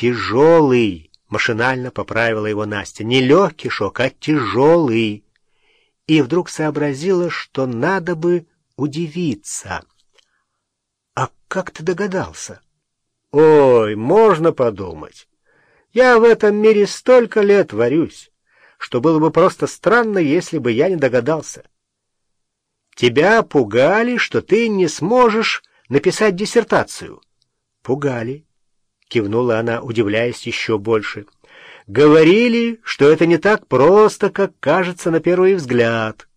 Тяжелый, машинально поправила его Настя. Не легкий шок, а тяжелый. И вдруг сообразила, что надо бы удивиться. А как ты догадался? Ой, можно подумать. Я в этом мире столько лет варюсь, что было бы просто странно, если бы я не догадался. Тебя пугали, что ты не сможешь написать диссертацию. Пугали, кивнула она, удивляясь еще больше. Говорили, что это не так просто, как кажется на первый взгляд.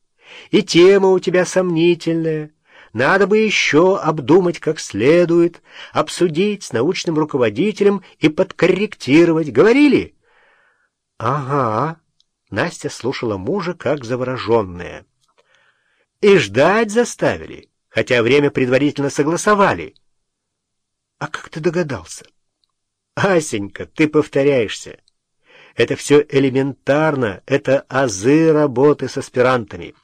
И тема у тебя сомнительная. Надо бы еще обдумать как следует, обсудить с научным руководителем и подкорректировать. Говорили? — Ага. Настя слушала мужа как завороженная. — И ждать заставили, хотя время предварительно согласовали. — А как ты догадался? — Асенька, ты повторяешься. Это все элементарно, это азы работы с аспирантами.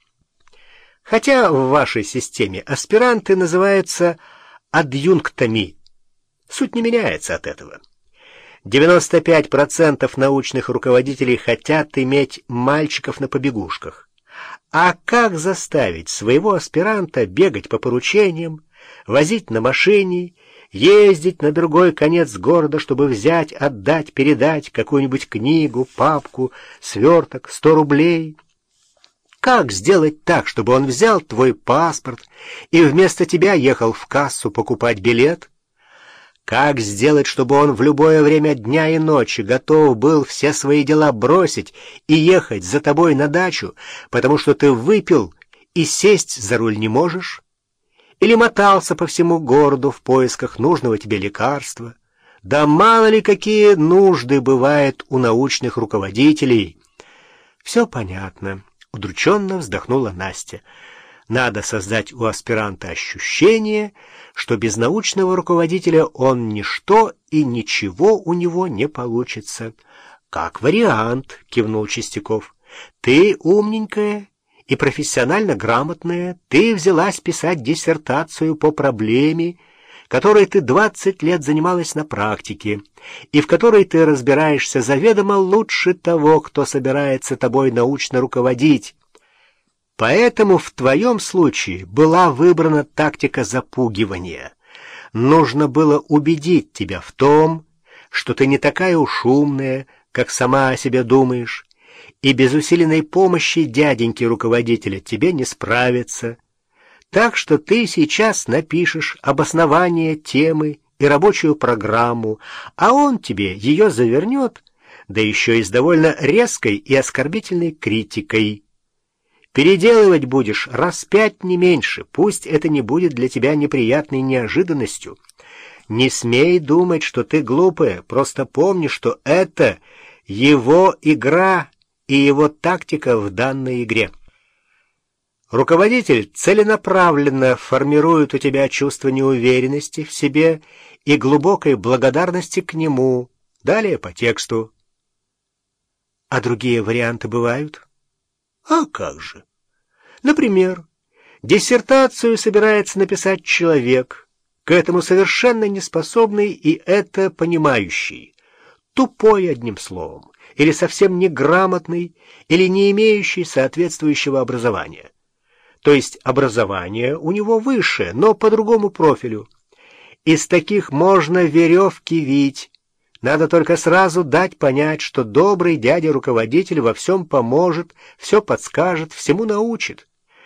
Хотя в вашей системе аспиранты называются адъюнктами. Суть не меняется от этого. 95% научных руководителей хотят иметь мальчиков на побегушках. А как заставить своего аспиранта бегать по поручениям, возить на машине, ездить на другой конец города, чтобы взять, отдать, передать какую-нибудь книгу, папку, сверток, сто рублей — как сделать так, чтобы он взял твой паспорт и вместо тебя ехал в кассу покупать билет? Как сделать, чтобы он в любое время дня и ночи готов был все свои дела бросить и ехать за тобой на дачу, потому что ты выпил и сесть за руль не можешь? Или мотался по всему городу в поисках нужного тебе лекарства? Да мало ли какие нужды бывают у научных руководителей. Все понятно. Удрученно вздохнула Настя. Надо создать у аспиранта ощущение, что без научного руководителя он ничто и ничего у него не получится. — Как вариант, — кивнул Чистяков. — Ты умненькая и профессионально грамотная, ты взялась писать диссертацию по проблеме, которой ты двадцать лет занималась на практике, и в которой ты разбираешься заведомо лучше того, кто собирается тобой научно руководить. Поэтому в твоем случае была выбрана тактика запугивания. Нужно было убедить тебя в том, что ты не такая уж умная, как сама о себе думаешь, и без усиленной помощи дяденьки-руководителя тебе не справиться, так что ты сейчас напишешь обоснование темы и рабочую программу, а он тебе ее завернет, да еще и с довольно резкой и оскорбительной критикой. Переделывать будешь раз пять не меньше, пусть это не будет для тебя неприятной неожиданностью. Не смей думать, что ты глупая, просто помни, что это его игра и его тактика в данной игре. Руководитель целенаправленно формирует у тебя чувство неуверенности в себе и глубокой благодарности к нему. Далее по тексту. А другие варианты бывают? А как же? Например, диссертацию собирается написать человек, к этому совершенно неспособный и это понимающий, тупой одним словом, или совсем неграмотный, или не имеющий соответствующего образования то есть образование у него выше, но по другому профилю. Из таких можно веревки вить. Надо только сразу дать понять, что добрый дядя-руководитель во всем поможет, все подскажет, всему научит.